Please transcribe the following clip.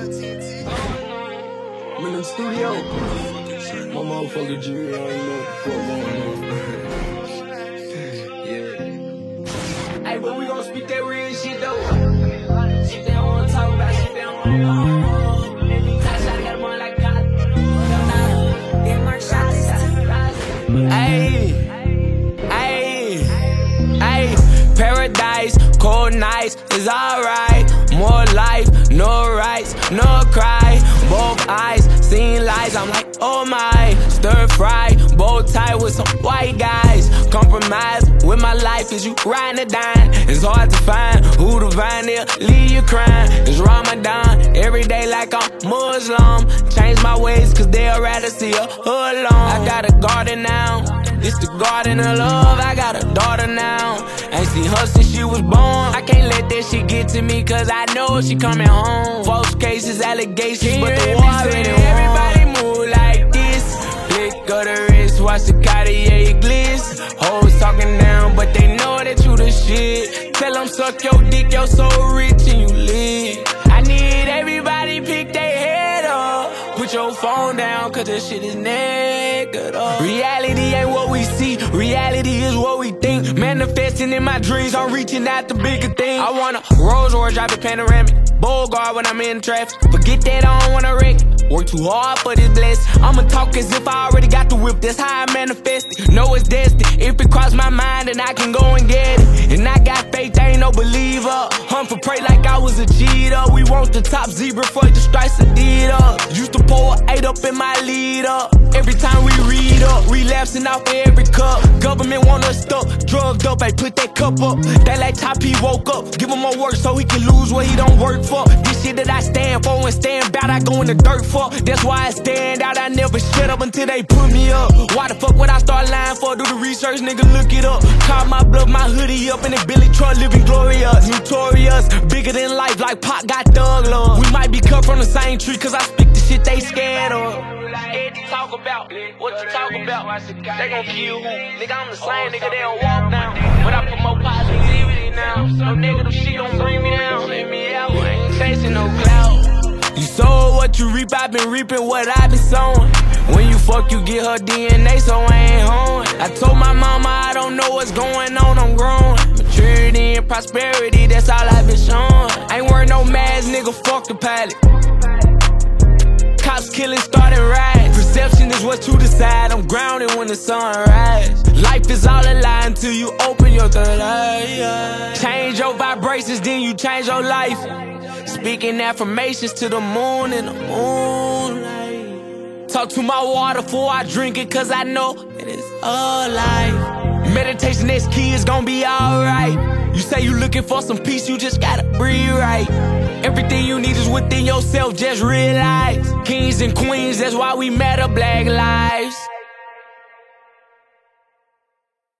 I'm in the studio. My motherfucker G, I ain't know paradise, cold nights is alright. More life, no rights, no cry. Both eyes, seeing lies, I'm like, oh my. Stir fry, bow tie with some white guys. Compromise with my life, is you riding or dying? It's hard to find who to find there, leave you crying. It's Ramadan, every day like I'm Muslim. Change my ways, cause they'll rather see a hood long. I got a garden now. This the garden of love, I got a daughter now. Ain't seen her since she was born. I can't let that shit get to me, cause I know she coming home. False cases, allegations, but the already won. Everybody move like this. Flick of the wrist, watch the Cartier gliss. Hoes talking down, but they know that you the shit. Tell them suck your dick, you're so rich Put your phone down, cause this shit is naked up. Reality ain't what we see, reality is what we think. Manifesting in my dreams, I'm reaching out to bigger things. I want a Rolls Royce, drive a panoramic. Bogart when I'm in traffic. Forget that I don't wanna wreck. Work too hard for this bless. I'ma talk as if I already got the whip. That's how I manifest it. Know it's destined. If it cross my mind, then I can go and get it. And I got faith, I ain't no believer. Hunt for prey like I was a cheater. We want the top zebra for the stripes Adidas. Used to pour eight up in my leader. Every time we read up, relapsing off of every cup. Government want us stuck, drugged up. I put that cup up. That like top he woke up. Give him more work so he can lose what he don't work for. This shit that I stand for and stand bout, I go in the dirt for. That's why I stand out. I never shut up until they put me up. Why the fuck would I start lying for? Do the research, nigga, look it up. Call my bluff, my hoodie up in the Billy truck, living glorious, notorious, bigger than life, like Pop got thug love. We might be cut from the same tree, cause I speak the shit they scared of. Scared talk about what you talk about. They gon' kill who? Nigga, I'm the same nigga, they don't walk down. But I put promote positivity now. No negative shit don't bring me down. Let me out, I ain't chasing no cloud. You sow what you reap, I've been reaping what I've been sowing. When you fuck, you get her DNA, so I ain't hoeing. I told my mama I don't know what's going on, I'm growing. And prosperity, that's all I've been showing. Ain't wearing no mask, nigga, fuck the pilot. Cops killing started riots. Perception is what you decide. I'm grounded when the sun rises. Life is all a lie until you open your third eye. Change your vibrations, then you change your life. Speaking affirmations to the moon and the moonlight. Talk to my water before I drink it, cause I know that it's alive. Meditation is key, it's gonna be alright. You say you looking for some peace, you just gotta breathe right. Everything you need is within yourself, just realize. Kings and queens, that's why we matter, black lives.